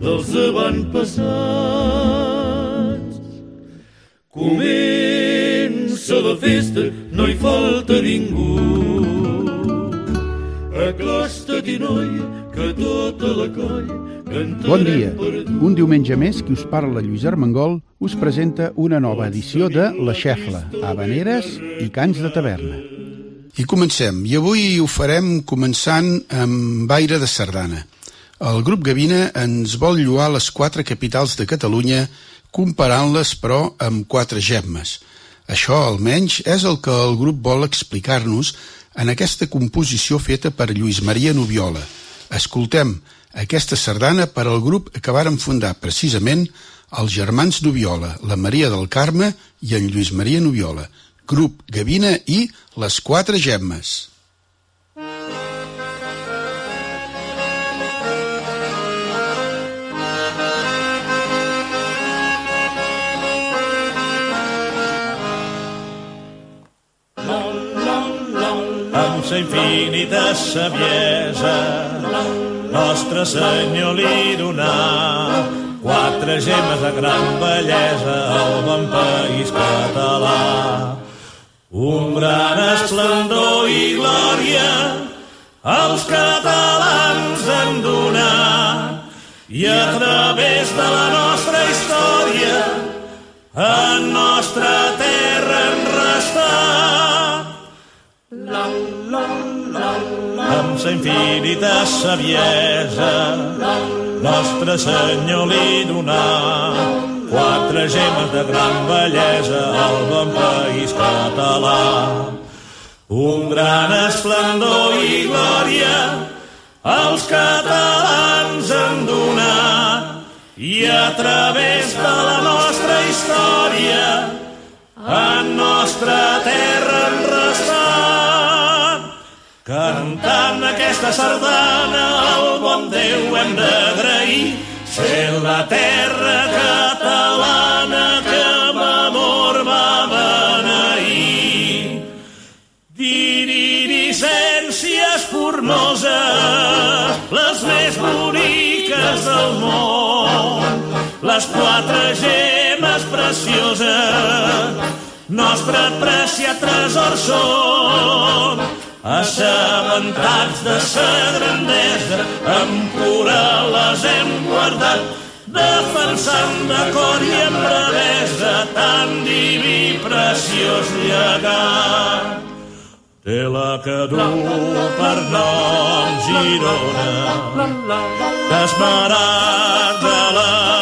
dels avantpassats. Comença la festa, no hi falta ningú. Acosta-t'hi, noia, que tota la colla cantarem Bon dia. Un diumenge més, qui us parla Lluís Armengol us presenta una nova edició de La Xefla, Habaneres i Cants de Taverna. I comencem, i avui ho farem començant amb Aire de Sardana. El grup Gavina ens vol lluar les quatre capitals de Catalunya comparant-les, però, amb quatre gemmes. Això, almenys, és el que el grup vol explicar-nos en aquesta composició feta per Lluís Maria Nubiola. Escoltem aquesta sardana per al grup que varen fundar precisament els germans Nubiola, la Maria del Carme i en Lluís Maria Nubiola, grup Gavina i les quatre gemmes. Sa infinita saviesa Nostre Senyor li donà quatre gemes de gran bellesa al bon país català. Un gran esplendor i glòria als catalans han donat i a través de la nostra història en sa infinita saviesa nostre Senyor li donà. Quatre gemes de gran bellesa al bon país català. Un gran esplendor i glòria als catalans han donat. I a través de la nostra història en nostra terra han restat Cantant aquesta sardana al bon Déu hem d'agrair ser la terra catalana que amb amor va beneir. Diriricències formoses, les més boniques del món, les quatre gemes precioses, nostre preciat tresor són, assabentats de sa grandesa, amb cura les hem guardat, defensant de cor i amb bravesa tan diví preciós llegat. Té la que du per nom Girona, desmarat de la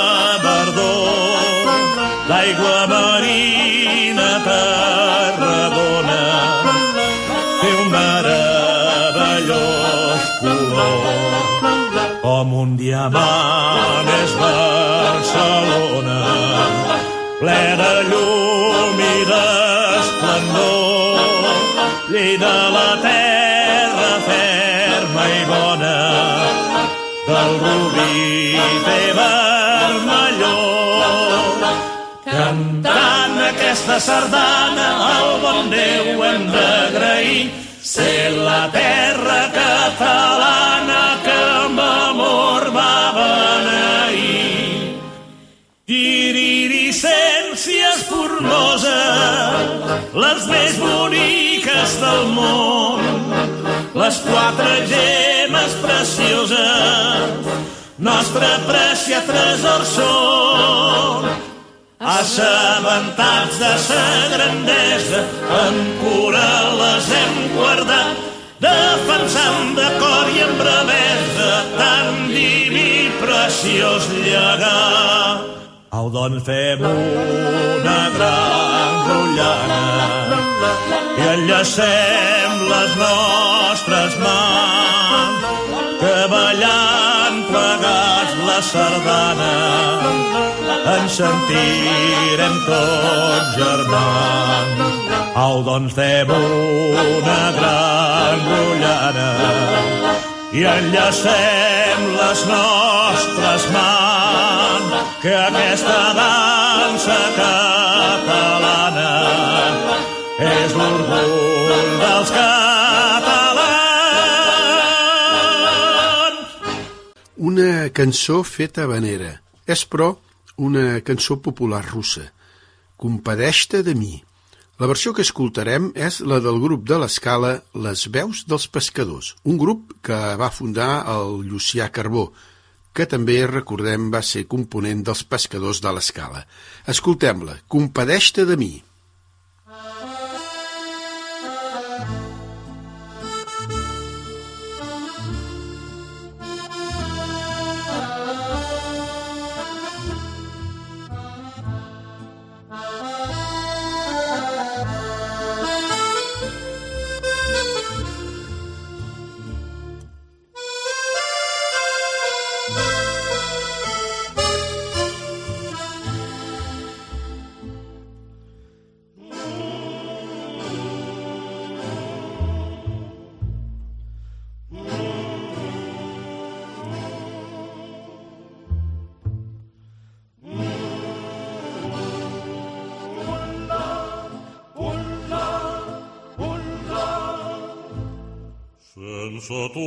diamant és Barcelona, ple de llum i d'esplendor, llei de la terra ferma i bona, del rubí té vermelló. Cantant aquesta sardana al bon Déu hem d'agrair ser la terra catalana que amb Formoses, les més boniques del món, les quatre gemes precioses, nostre prècia tresor són. Assabentats de sa grandesa, en cura les hem guardat, defensant de cor i amb bravesa tan diví preciós llegat. Au, doncs fem una gran rotllana i enllacem les nostres mans que ballant plegats la sardana ens sentirem tots germans. Au, doncs fem una gran rotllana i enllacem les nostres mans que aquesta dansa catalana és l'orgull dels catalans. Una cançó feta vanera. És, però, una cançó popular russa. Compadeix-te de mi. La versió que escoltarem és la del grup de l'escala Les Veus dels Pescadors, un grup que va fundar el Llucià Carbó, que també, recordem, va ser component dels pescadors de l'escala. Escoltem-la, Compadeix-te de mi. Sense tu,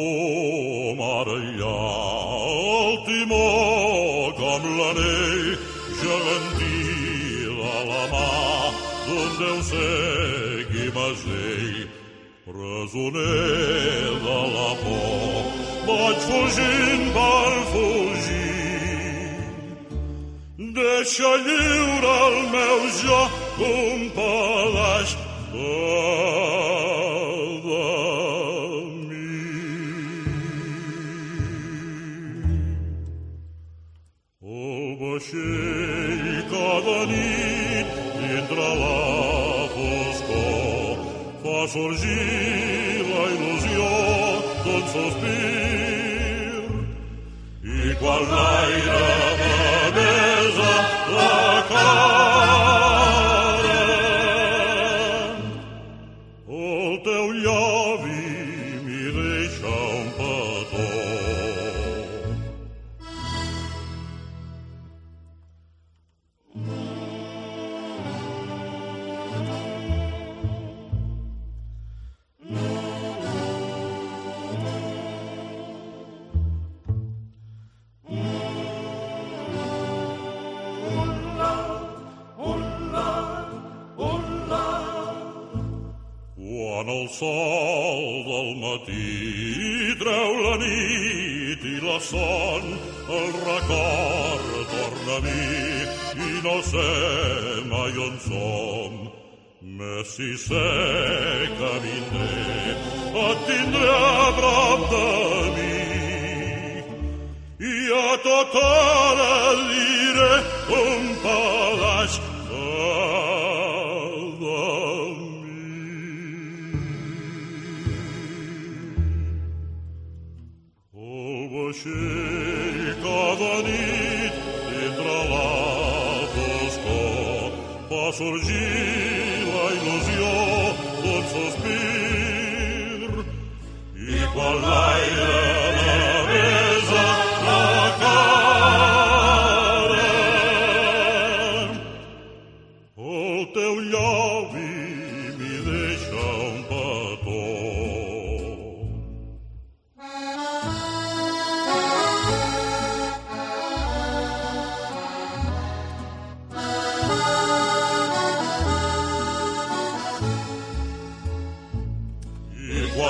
si sé que vindré, et tindré a prop de mi. I a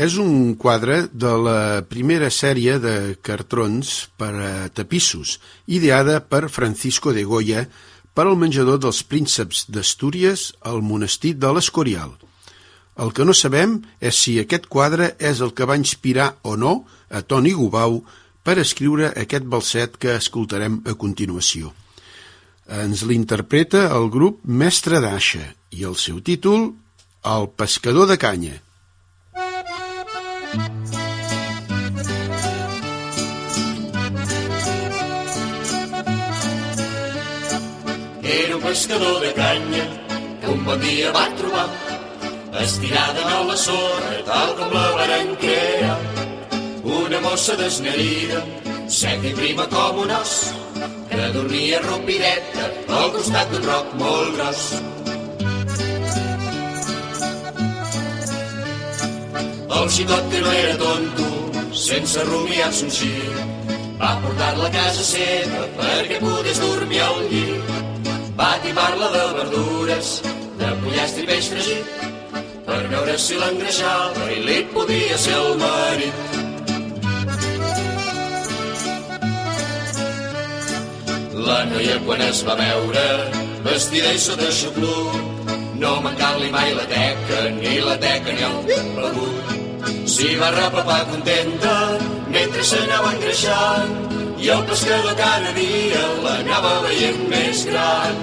És un quadre de la primera sèrie de cartrons per a tapissos, ideada per Francisco de Goya per al menjador dels prínceps d'Astúries al monestir de l'Escorial. El que no sabem és si aquest quadre és el que va inspirar o no a Toni Gubau per escriure aquest balset que escoltarem a continuació. Ens l'interpreta el grup Mestre d'Aixa i el seu títol El pescador de canya. Era un pescador de canya que un bon dia va trobar estirada a la sorra tal com la varen crear. Una mossa desnerida seca i prima com un os que dormia rompideta al costat d'un roc molt gros El xicot que no era tonto, sense rumiar-s'ho així, va portar-la a casa seva perquè pogués dormir al llit. Va timar-la de verdures, de pollastre i peix fregit, per veure si l'engreixava i li podia ser el marit. La noia quan es va veure, vestida i sota xuplut, no mancant-li mai la teca, ni la teca ni el begut. S'hi va repapar contenta mentre s'anava engreixant i el pescador cada dia l'anava veient més gran.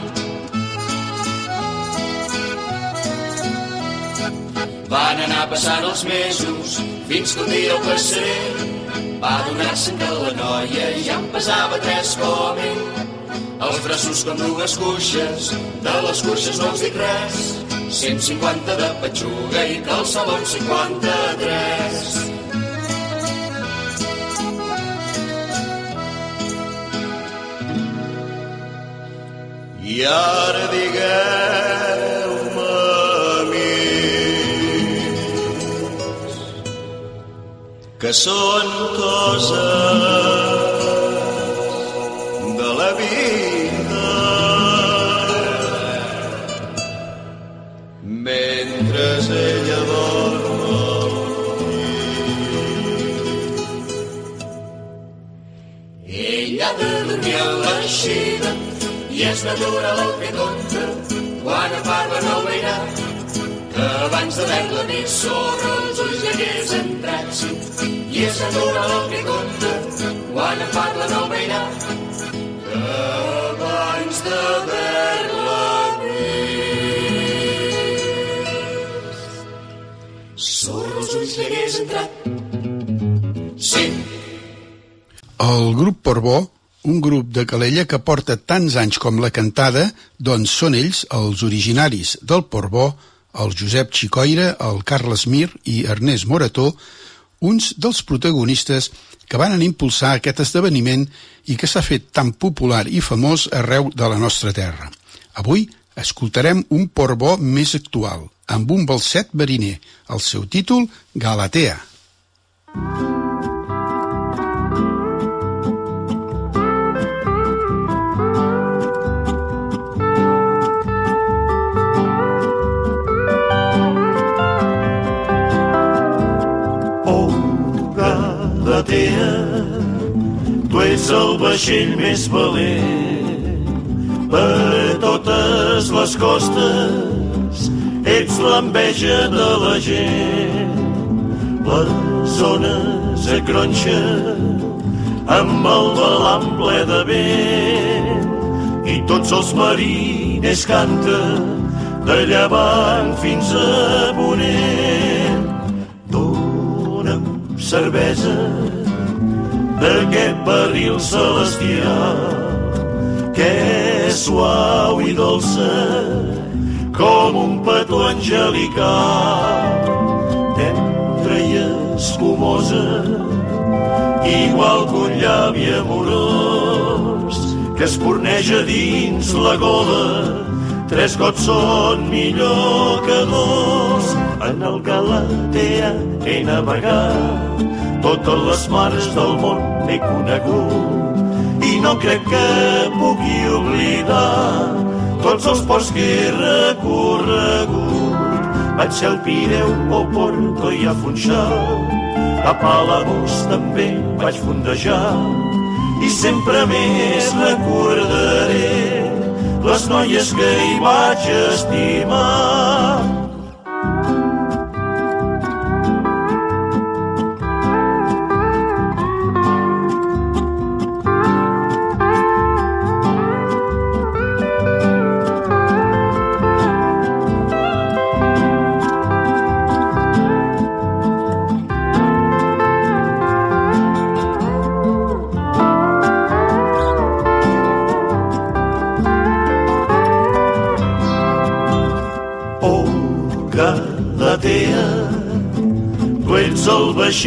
Van anar passant els mesos fins que un dia el passerell va donar-se que la noia ja en pesava tres com ell. Els braços com dues cuixes, de les cuixes no els dic res, 150 de petxuga i calçadons 53. I ara digueu-me a mi que són coses de la vida mentre ella dorm ella ha a l'eixida i és natural el que compta quan parla no veirà que abans d'haver-la vist sobre els ulls hagués entrat sí. i és natural el que compta quan parla no veirà ulls li hagués entrat sí El grup Porbó, un grup de Calella que porta tants anys com la cantada, doncs són ells els originaris del Porbó, el Josep Xicoira, el Carles Mir i Ernest Morató, uns dels protagonistes que van impulsar aquest esdeveniment i que s'ha fet tan popular i famós arreu de la nostra terra. Avui escoltarem un Porbó més actual, amb un balset mariner, el seu títol Galatea. Oh, Galatea, tu ets el vaixell més valent per totes les costes, ets l'enveja de la gent. Les ones a cronxa amb el balam ple de vent i tots els mariners canten de llevant fins a ponent. Dóna'm cervesa d'aquest barril celestial que suau i dolça com un petó angelical. Tendre i escumosa igual que un llavi amorós que es porneja dins la gola. Tres gots són millor que dos en el Galatea he navegat. Totes les mares del món he conegut no crec que pugui oblidar tots els ports que he recorregut vaig ser al Pireu, o Porto i a Funchal. A Palamós també vaig fondejar i sempre més recordaré les noies que hi vaig estimar.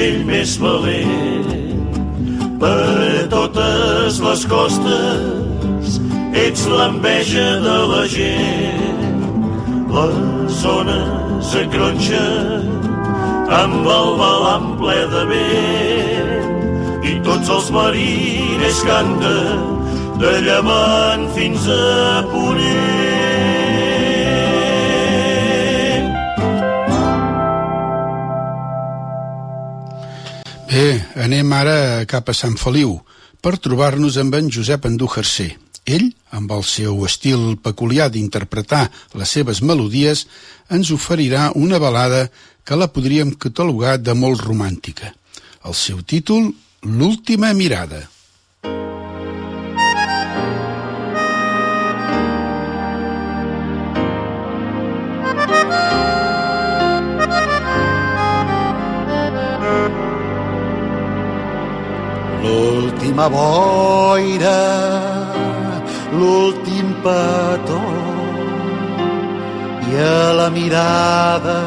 Vaixell més valent. Per totes les costes ets l'enveja de la gent. Les zones acronxen amb el balam ple de vent i tots els mariners canten de llevant fins a Ponent Bé, anem ara cap a Sant Feliu per trobar-nos amb en Josep Andújarcer. Ell, amb el seu estil peculiar d'interpretar les seves melodies, ens oferirà una balada que la podríem catalogar de molt romàntica. El seu títol, L'última mirada. L'última boira, l'últim petó i a la mirada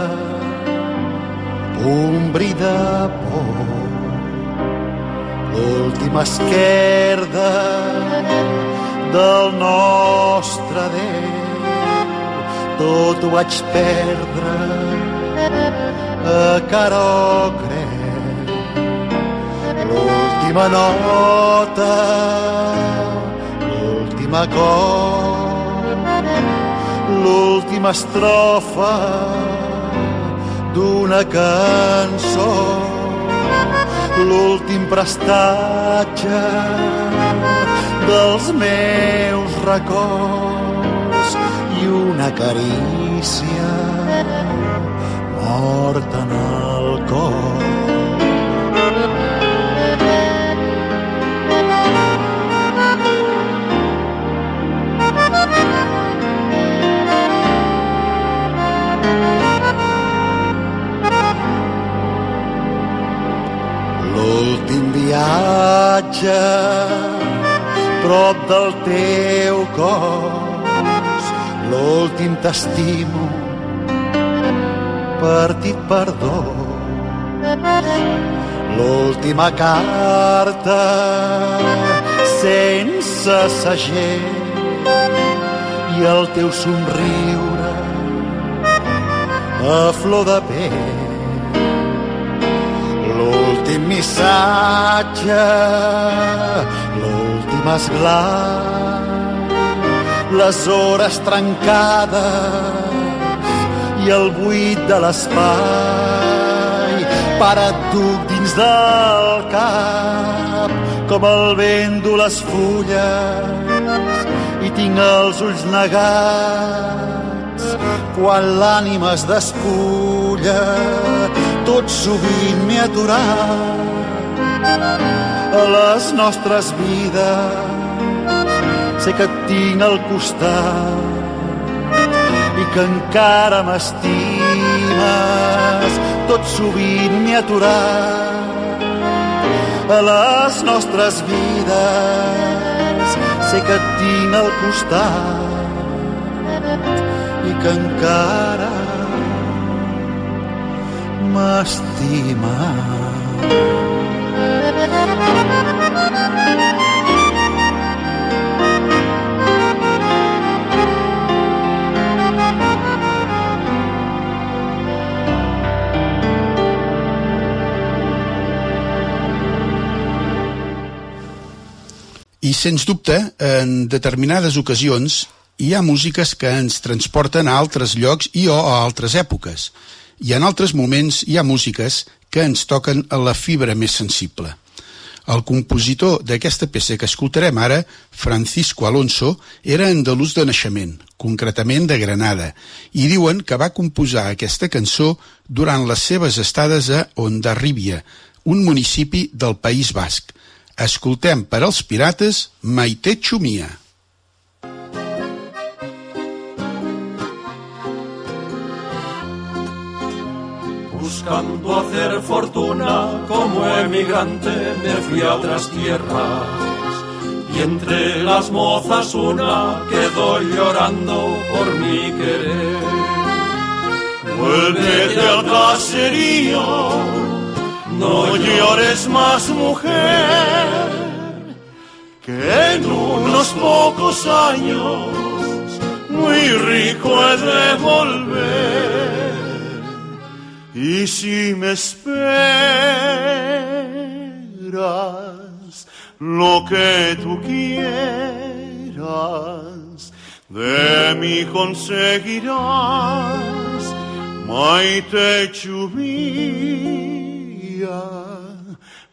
un bri de por. L'última esquerda del nostre Déu, tot ho vaig perdre a Carocre l'última nota, l'última cor, l'última estrofa d'una cançó, l'últim prestatge dels meus records i una carícia morta en el Viatge prop del teu cos, l'últim t'estimo per dos. L'última carta sense segell i el teu somriure a flor de pell missatge, l'últim esglat, les hores trencades i el buit de l'espai para et duc dins del cap com el vent du les fulles i tinc els ulls negats quan l'ànima es despulla tot sovint m'he aturat a les nostres vides. Sé que et tinc al costat i que encara m'estimes. Tot sovint m'he aturat a les nostres vides. Sé que et tinc al costat i que encara m'estima. I, sens dubte, en determinades ocasions hi ha músiques que ens transporten a altres llocs i o a altres èpoques. I en altres moments hi ha músiques que ens toquen a la fibra més sensible. El compositor d'aquesta peça que escoltarem ara, Francisco Alonso, era andalús de naixement, concretament de Granada, i diuen que va composar aquesta cançó durant les seves estades a Ondarribia, un municipi del País Basc. Escoltem per als pirates Maite Xumia. Buscando hacer fortuna como emigrante me fui a otras tierras y entre las mozas una quedó llorando por mi querer. Vuélvete al caserío, no llores más mujer, que en unos pocos años muy rico he de volver. Y si me esperas lo que tú quieras, de mí conseguirás, maite chumía,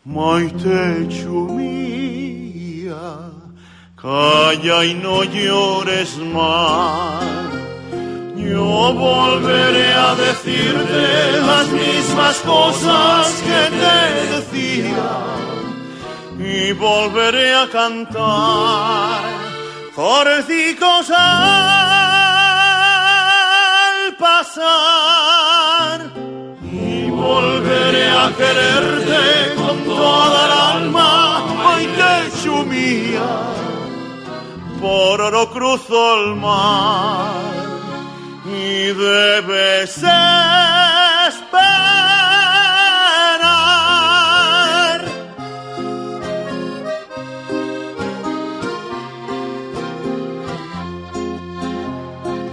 maite chumía, calla y no llores más yo volveré a decirte las mismas cosas que te decía. Y volveré a cantar corcicos al pasar. Y volveré a quererte con toda el alma, ay que chumía, por oro cruzo el mar y debes esperar.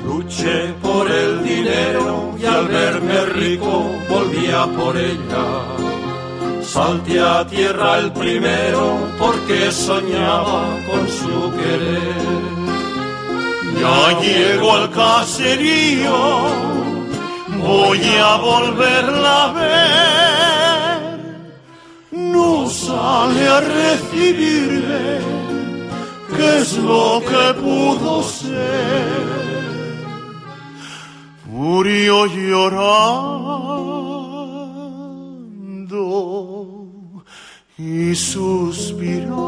Luché por el dinero y al verme rico volvía por ella. Salté a tierra el primero porque soñaba con su querer ya llego al caserío, voy a volverla a ver. No sale a recibirme, ¿qué es lo que pudo ser? Murió llorando y suspirando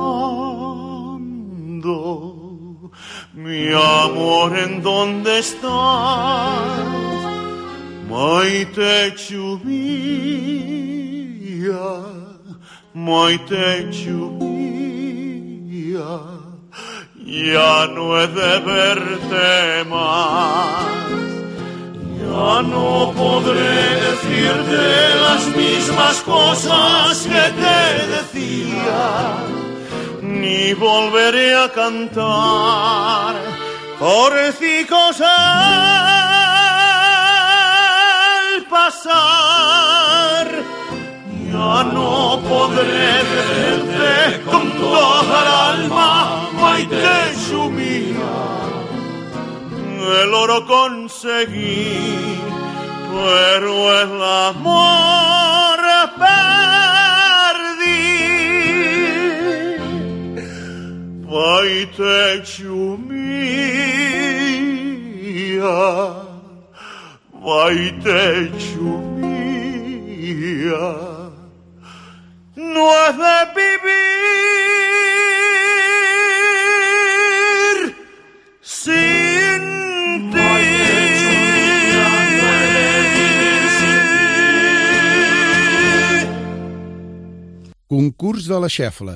mi amor, ¿en dónde estás? Maite chubía, maite chubía, ya no he de verte más. Ya no podré decirte las mismas cosas que te decía ni volveré a cantar corcicos al pasar. Ya no podré verte con toda el alma, maite mía. El oro conseguí, pero el amor Maite ciumia, maite ciumia, no has de vivir sin ti. Concurs de la xefla.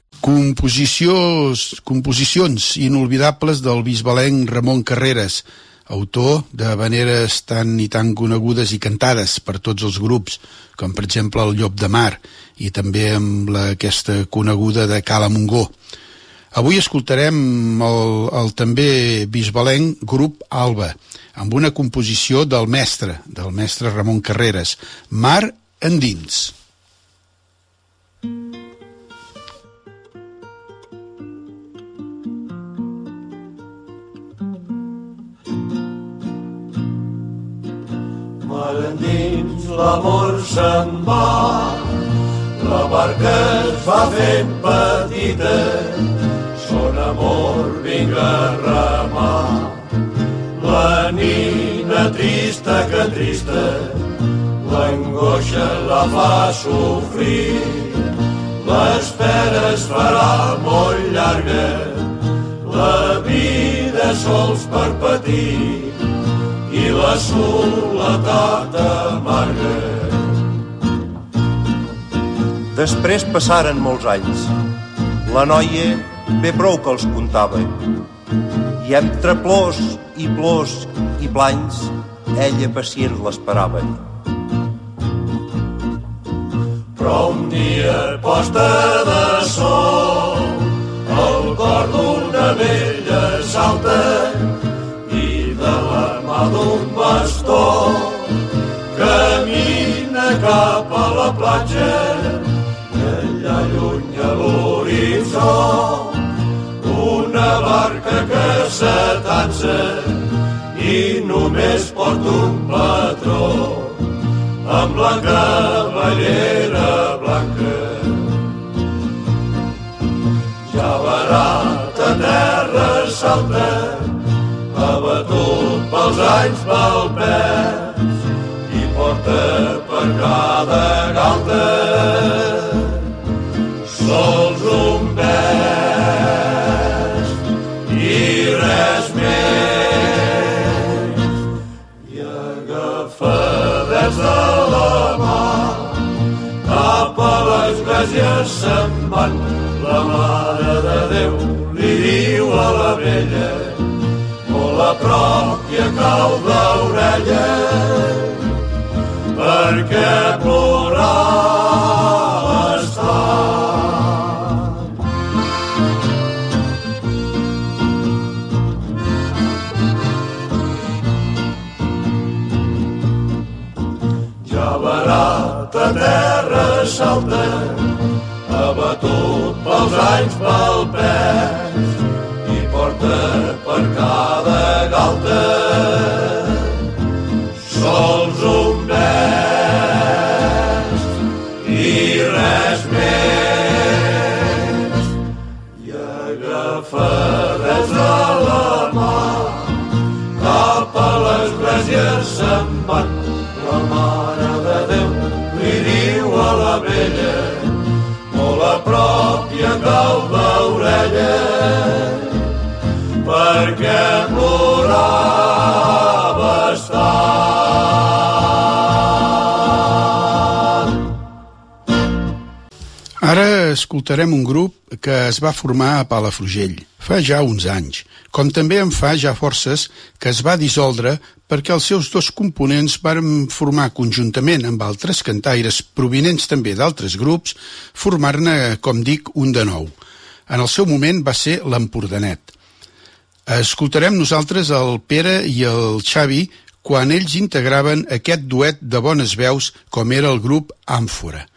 Composicions, composicions inolvidables del bisbalenc Ramon Carreras, autor de veneres tan i tan conegudes i cantades per tots els grups, com per exemple el Llop de Mar i també amb la, aquesta coneguda de Cala Montgó. Avui escoltarem el, el també bisbalenc grup Alba, amb una composició del mestre, del mestre Ramon Carreras, Mar endins. Endins l'amor se'n va, la barca es va fent petita, son amor vinga a remar. La nina trista que trista, l'angoixa la fa sofrir. L'espera es farà molt llarga, la vida sols per patir la soledat amarga. Després passaren molts anys. La noia bé prou que els comptava. I entre plors i plors i planys, ella pacient l'esperava. Però un dia posta de sol, el cor d'una vella salta d'un bastó camina cap a la platja i allà lluny a l'horitzó una barca que s'atansa i només porta un patró amb la cavallera blanca. Ja barat a terra salta, abatut pels anys pel pes, i porta per cada galta sols un vers i res més. I agafadets de la mà cap a l'església se'n van. La Mare de Déu li diu a la vella molt a prop i a cau d'orella perquè plorava està. Ja barat a terra salta, abatut pels anys pel pes, i porta per cada escoltarem un grup que es va formar a Palafrugell fa ja uns anys, com també en fa ja forces que es va dissoldre perquè els seus dos components varen formar conjuntament amb altres cantaires provinents també d'altres grups, formar-ne, com dic, un de nou. En el seu moment va ser l'Empordanet. Escoltarem nosaltres el Pere i el Xavi quan ells integraven aquest duet de bones veus com era el grup Àmfora.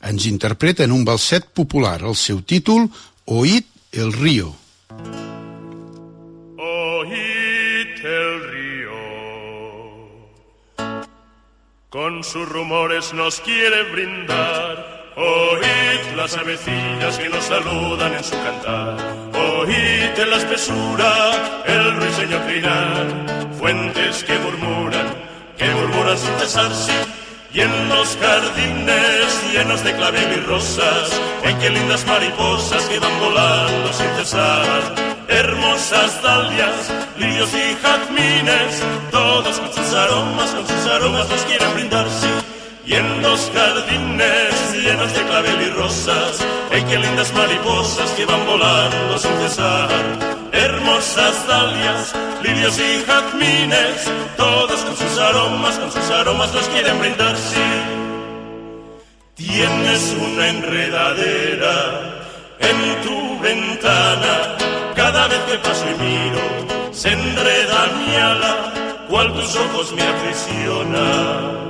Ens interpreten un balset popular, el seu títol, Oït el río. Oíd el río, con sus rumores nos quiere brindar. Oíd las avecillas que nos saludan en su cantar. Oíd en la espesura el ruiseñor trinar. Fuentes que murmuran, que murmuran sin cesar, sí. Y en los jardines llenos de clavel y rosas, ¡ay qué lindas mariposas que van volando sin cesar! Hermosas dalias, lirios y jazmines, todos con sus aromas, con sus aromas nos quieren brindar, sí. y en los jardines llenos de clavel y rosas, hay que lindas mariposas que van volando sin cesar. Hermosas dalias, lirios y jazmines, todas con sus aromas, con sus aromas los quieren brindar, sí. Tienes una enredadera en tu ventana, cada vez que paso y miro, se enreda mi ala, cual tus ojos me aprisiona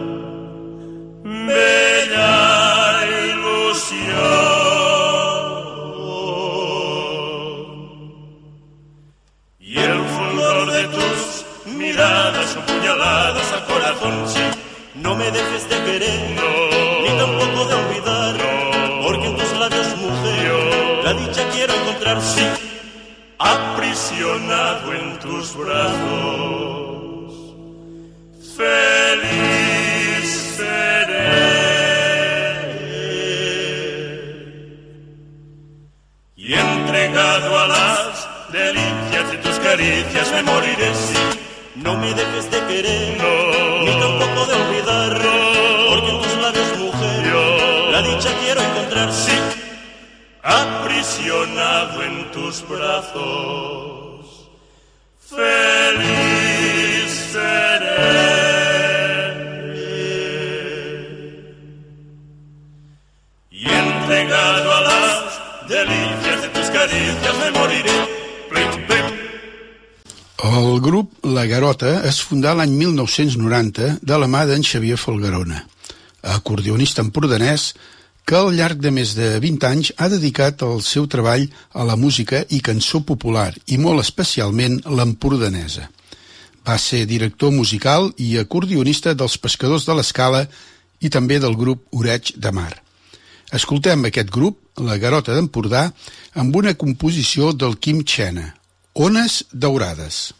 bella ilusión. Miradas son puñaladas al corazón, sí. No me dejes de querer, ni tampoco de olvidar, porque en tus labios, mujer, la dicha quiero encontrar, sí. Aprisionado en tus brazos, feliz seré. Y entregado a las delicias de tus caricias me moriré, sí. No me dejes de querer, ni tampoco de olvidar, porque en tus labios, mujer, la dicha quiero encontrar, sí. Aprisionado en tus brazos, feliz seré. Y entregado a las delicias de tus caricias me moriré. Plim, plim. El grup La Garota es fundà l'any 1990 de la mà d'en Xavier Folgarona, acordionista empordanès que al llarg de més de 20 anys ha dedicat el seu treball a la música i cançó popular i molt especialment l'empordanesa. Va ser director musical i acordionista dels Pescadors de l'Escala i també del grup Oreig de Mar. Escoltem aquest grup, La Garota d'Empordà, amb una composició del Quim Xena, Ones Daurades.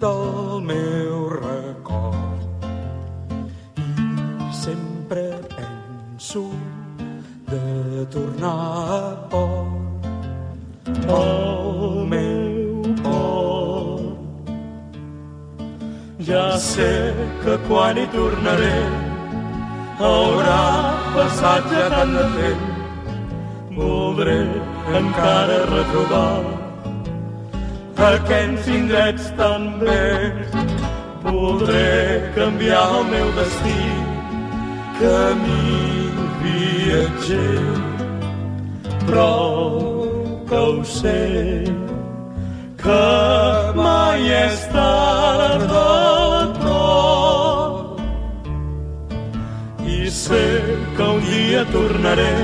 del meu record. I sempre penso de tornar a port, el meu port. Ja sé que quan hi tornaré haurà passat ja tant de temps. Voldré encara retrobar aquests indrets tan bells. Voldré canviar el meu destí, camí viatger. Però que ho sé, que mai és tard del tot. I sé que un dia tornaré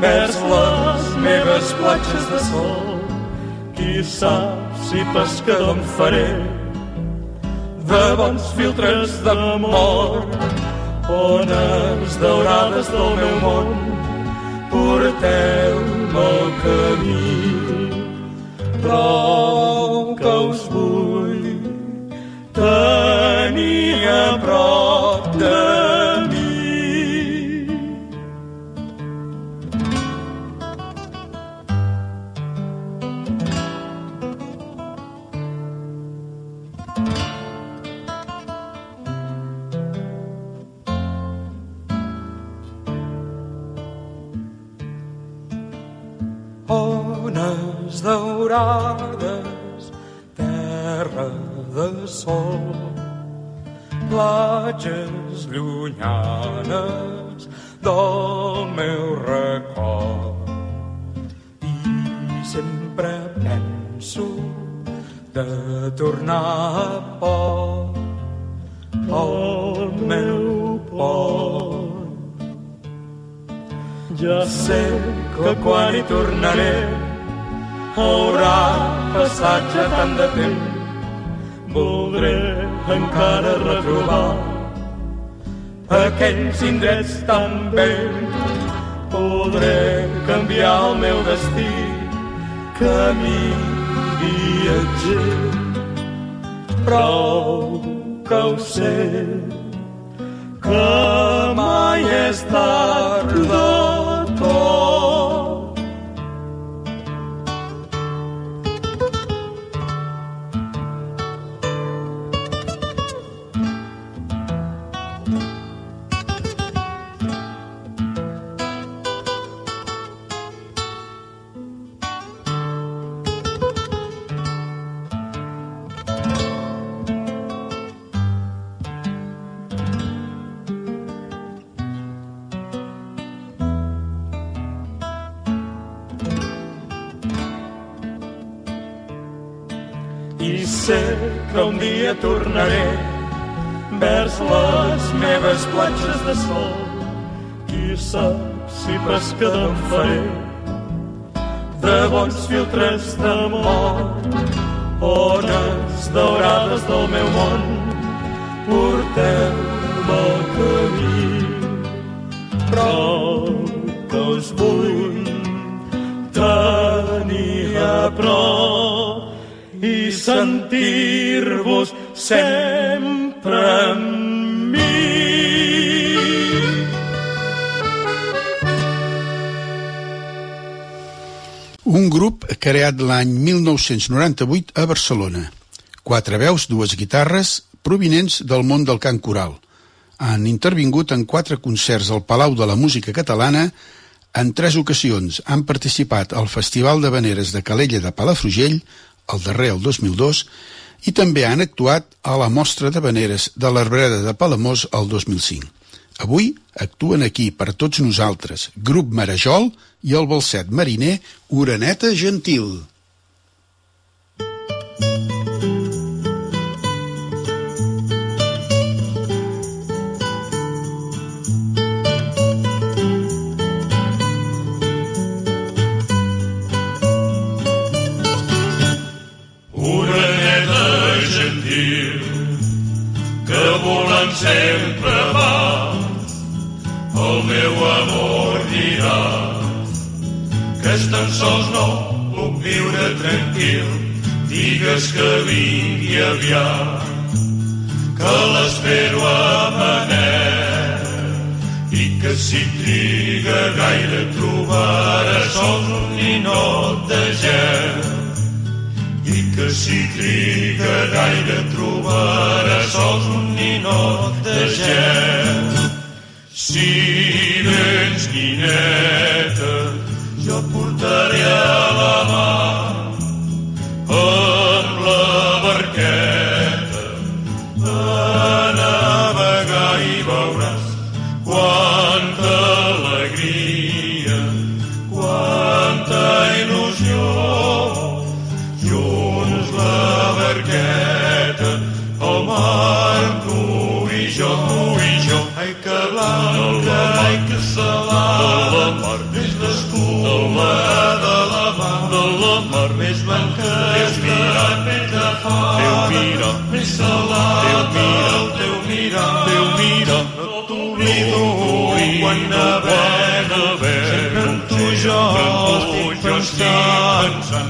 vers les meves platges de sol. Qui sap si pescador em faré de bons filtres d'amor. Ones daurades del meu món, porteu-me el camí prou que us vull tenir a prop de Ones daurades, terra de sol, platges llunyanes del meu record. I sempre penso de tornar a port, al meu port. Ja sé que quan hi tornaré haurà passat ja tant de temps. Voldré encara retrobar aquells indrets tan bells podré canviar el meu destí camí viatger. Prou que ho sé que mai és tard sé que un dia tornaré vers les meves platges de sol. Qui sap si pescador em faré de bons filtres d'amor, ones daurades del meu món, porteu-me al camí. Però que us vull tenir a prop i sentir-vos sempre amb mi. Un grup creat l'any 1998 a Barcelona. Quatre veus, dues guitarres, provinents del món del cant coral. Han intervingut en quatre concerts al Palau de la Música Catalana en tres ocasions han participat al Festival de Veneres de Calella de Palafrugell, el darrer el 2002, i també han actuat a la Mostra de Veneres de l'Arbreda de Palamós el 2005. Avui actuen aquí per tots nosaltres, Grup Marajol i el Balset Mariner Uraneta Gentil. El meu amor dirà que tan sols no puc viure tranquil, digues que vingui aviat, que l'espero a Manet i que si triga gaire trobarà sols un ninot de gel i que si triga gaire trobarà sols un ninot de gel. Si vens, nineta, jo portaré a la mà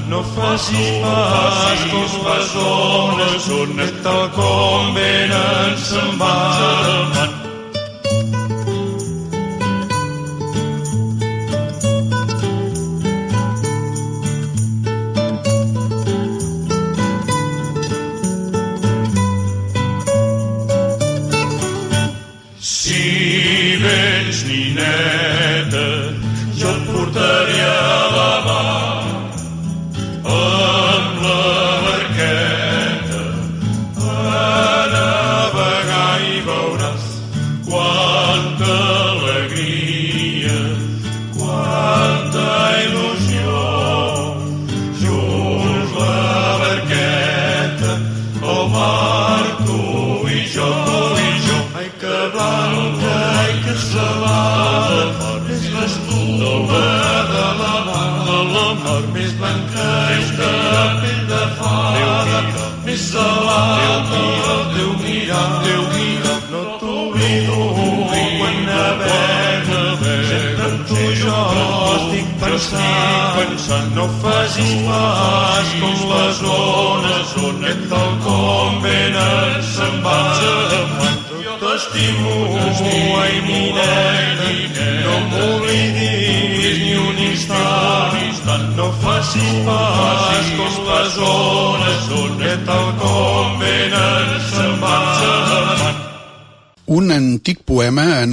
no facis pas com les ones que tal com venen se'n van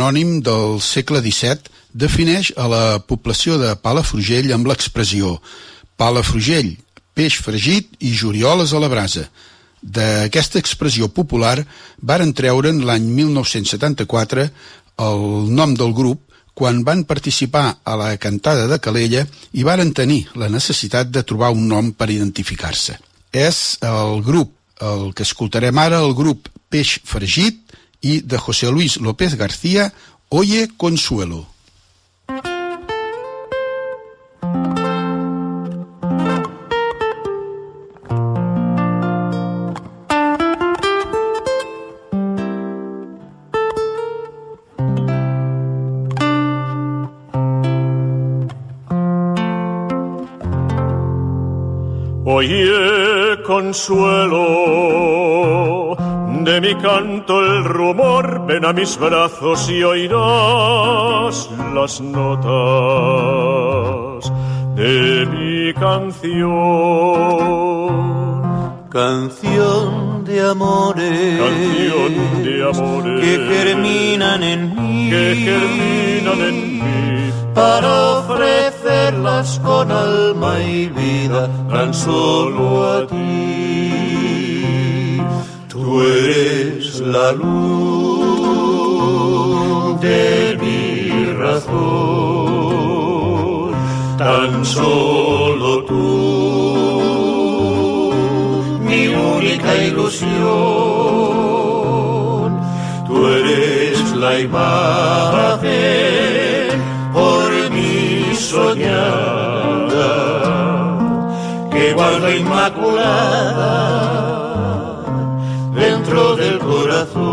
anònim del segle XVII defineix a la població de Palafrugell amb l'expressió Palafrugell, peix fregit i jorioles a la brasa. D'aquesta expressió popular varen treure'n l'any 1974 el nom del grup quan van participar a la cantada de Calella i varen tenir la necessitat de trobar un nom per identificar-se. És el grup, el que escoltarem ara, el grup Peix Fregit, y de José Luis López García, Oye Consuelo. Oye, consuelo, mi canto el rumor, ven a mis brazos y oirás las notas de mi canción. Canción de amores, Canción de amores que germinan en mí, que germinan en mí para ofrecerlas con alma y vida tan solo a ti. Tú eres la luz de mi razón, tan solo tú, mi única ilusión. Tú eres la imagen por mí soñada, que guarda inmaculada del corazón.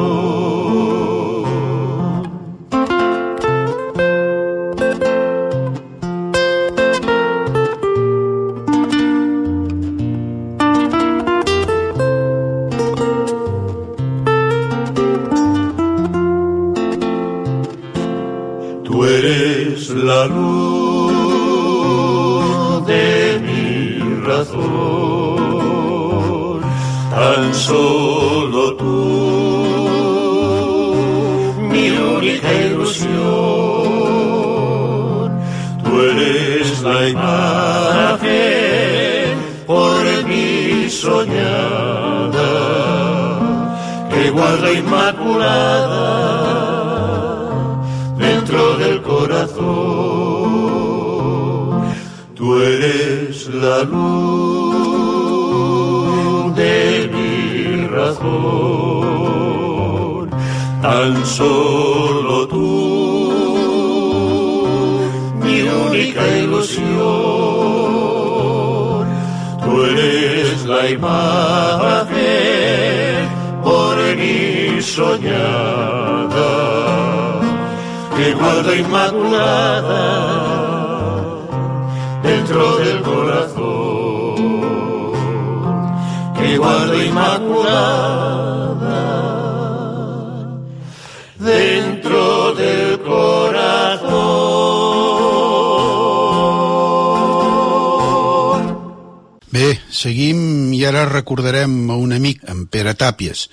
Seguim i ara recordarem a un amic, en Pere Tàpies.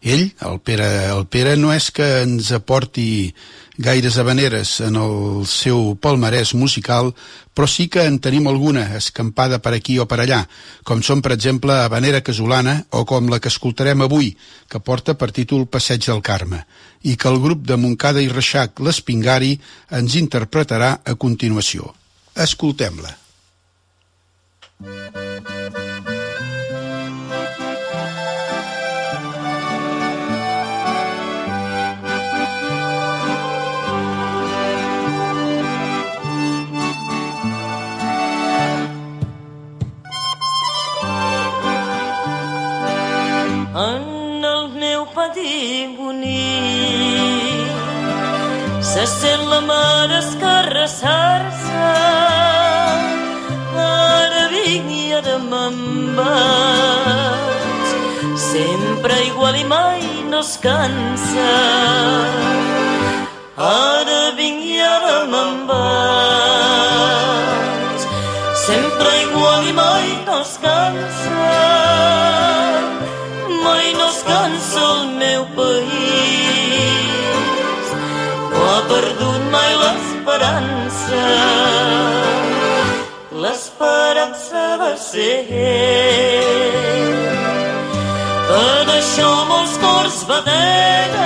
Ell, el Pere, el Pere no és que ens aporti gaires habaneres en el seu palmarès musical, però sí que en tenim alguna escampada per aquí o per allà, com són, per exemple, Habanera Casolana o com la que escoltarem avui, que porta per títol Passeig del Carme, i que el grup de Moncada i Reixac, l'Espingari, ens interpretarà a continuació. Escoltem-la. Se sent la mar escarrassar-se vaig, sempre igual i mai no es cansa. Ara vinc i ara me'n vaig, sempre igual i mai no es cansa. Mai no es cansa el meu país, no ha perdut mai l'esperança l'esperança de ser per això molts cors bateguen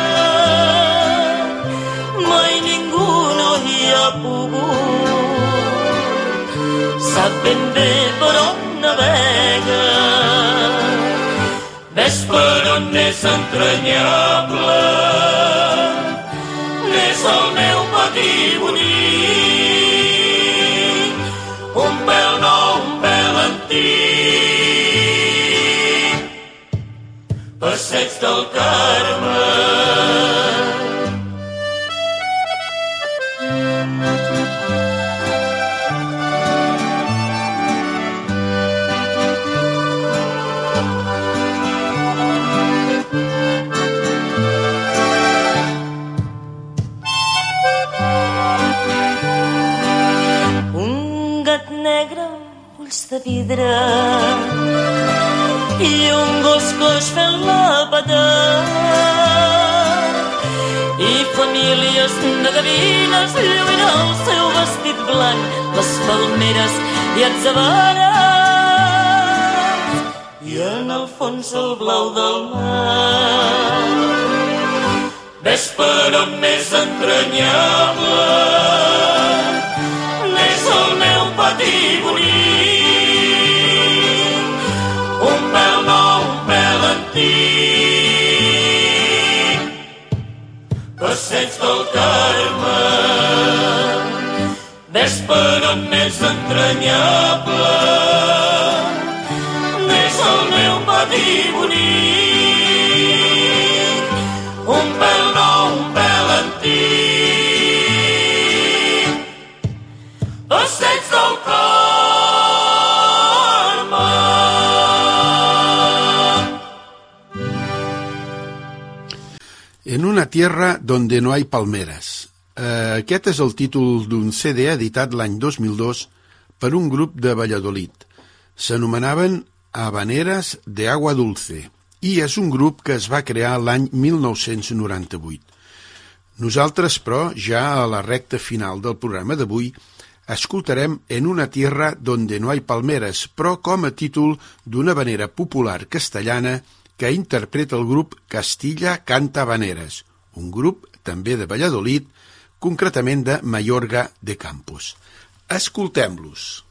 mai ningú no hi ha pogut sap ben bé per on navega ves per on és entranyable n'és el meu pati bonic del Carme. Un gat ulls de vidre i un gos coix fent la pata. I famílies de gavines lluint el seu vestit blanc les palmeres i atzabanes i en el fons el blau del mar. Ves per on més entranyable. N'és el meu pati bonic. Passeig del Carme. Ves per on més entranyable. N'és el meu pati bonic. Una tierra donde no hay palmeras. Eh, aquest és el títol d'un CD editat l'any 2002 per un grup de Valladolid. S'anomenaven Habaneras de Agua Dulce i és un grup que es va crear l'any 1998. Nosaltres, però, ja a la recta final del programa d'avui, escoltarem En una tierra donde no hay palmeras, però com a títol d'una vanera popular castellana que interpreta el grup Castilla Canta Habaneres, un grup també de Valladolid, concretament de Mayorga de Campos. Escoltem-los.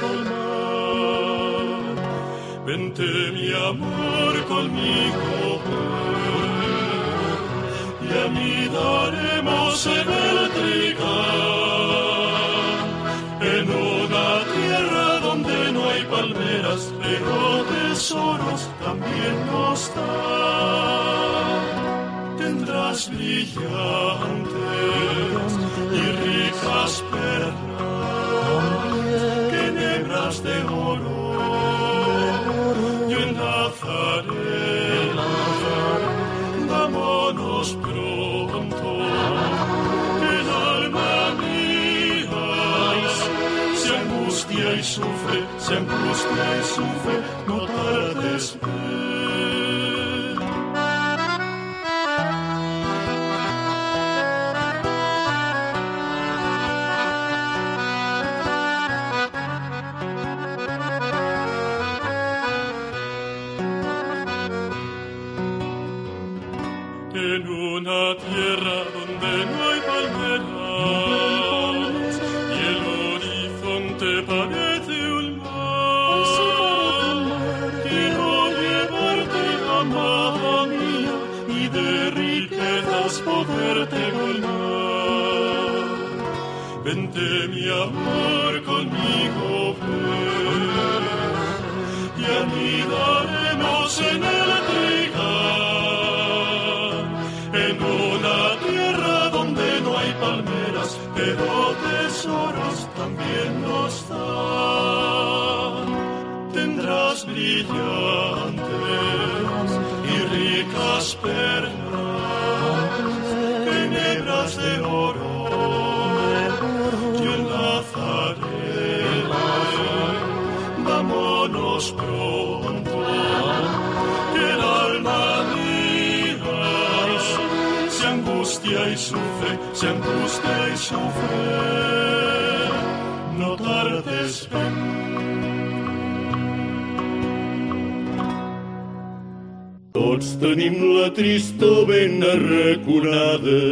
Colmar. Vente, mi amor, conmigo, y anidaremos en el trigal en una tierra donde no hay palmeras, pero tesoros también nos da. Tendrás brillantes Deus te. Vente mi amor conmigo, ven, y anidaremos en el trigal, en una tierra donde no hay palmeras, pero tesoros también nos dan. Tendrás brillantes sufre, se angustia y sufre. No tardes, ven. Tots tenim la trista ben arraconada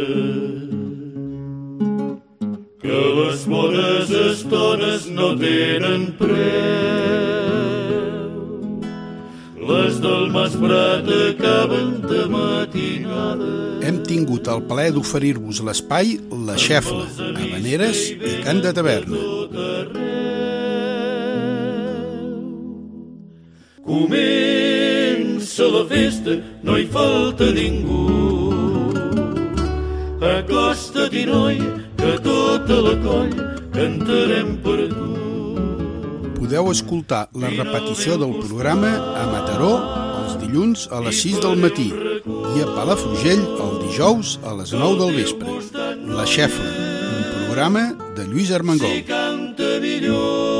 que les bones estones no tenen preu. Les del Masprat acaben de matinada. Tingut el plaer d'oferir-vos l'espai La Xefla, Habaneres i Cant de Taverna. Comença la festa, no hi falta ningú. Acosta't-hi, noi, que tota la coll cantarem per tu. Podeu escoltar la repetició del programa a Mataró els dilluns a les 6 del matí a Palafrugell el dijous a les 9 del vespre. La Xefla, un programa de Lluís Armengol. Millor.